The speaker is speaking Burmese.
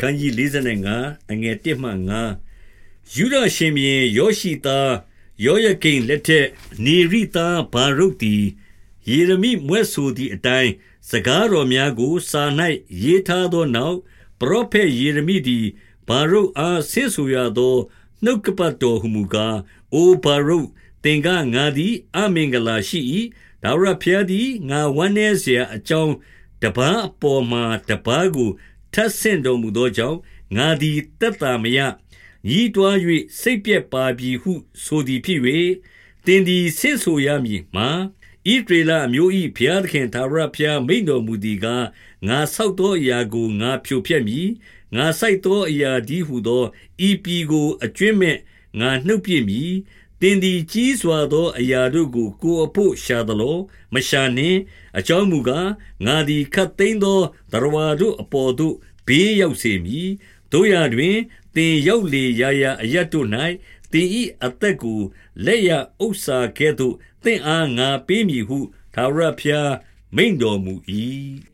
ခန်းကြီး45အငယ်1မှ5ယူဒရှင်ဘီယောရှိသားယောယကိန်လက်ထက်နေရိသားဘာရုတ်တီယေရမိမွဲ့ဆိုသည့်အတိုင်းစကားတော်များကို စာ၌ရေးထားသောနောက်ပရောဖက်ယေရမိသည်ဘာရုတ်အားဆင့်ဆိုရသောနှုတ်ကပတ်တော်ဟုမူကားအိုဘာရုတ်သင်ကငါသည်အမင်္ဂလာရှိ၏ဒါဝရဖျားသည်ငါဝမ်းနည်းเสียအကြောင်းတပန်းအပေါ်မှာတပန်းကို ထပ်ဆင့်တော်မူသောကြောင့်ငါသည်တက်တာမရညီးတွား၍စိတ်ပြက်ပါပြီဟု ဆိုသည်ဖြစ်၍တင်သည်ဆင့်ဆိုရမည်မှာဣဒေလအမျိုး၏ဘုရားသခင်သာရဘုရားမိန်တော်မူသည်ကားငါဆောက်သောအရာကိုငါဖြိုဖျက်မည်ငါစိုက်သောအရာဒီဟုသောဤပြည်ကိုအကျွင့်မဲ့ငါနှုတ်ပြမည် တင်သည်ကြီးစွာသော အရာတို့ကို ကိုအဖို့ရှာသလိုမရှာနှင့်အကြောင်းမူကားငါသည်ခတ်သိမ်းသောတရဝါတို့အပေါ်သို့ဘေးရောက်စေမည်တို့ရတွင်သင်ရောက်လေရာရာအရတ်တို့၌သင်ဤအသက်ကိုလက်ရဥစ္စာကဲ့သို့သင်အားငါပေးမည်ဟုသာရဖျားမိန်တော်မူ၏